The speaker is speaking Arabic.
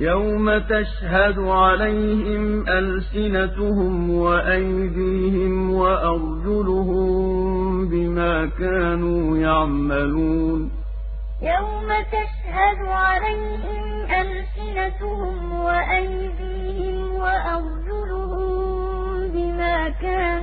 يَوْمَ تَشْهَدُ عَلَيْهِمْ أَلْسِنَتُهُمْ وَأَيْدِيهِمْ وَأَرْجُلُهُم بِمَا كَانُوا يَعْمَلُونَ يَوْمَ تَشْهَدُ عَلَيْهِمْ أَلْسِنَتُهُمْ وَأَيْدِيهِمْ وَأَرْجُلُهُم بِمَا كَانُوا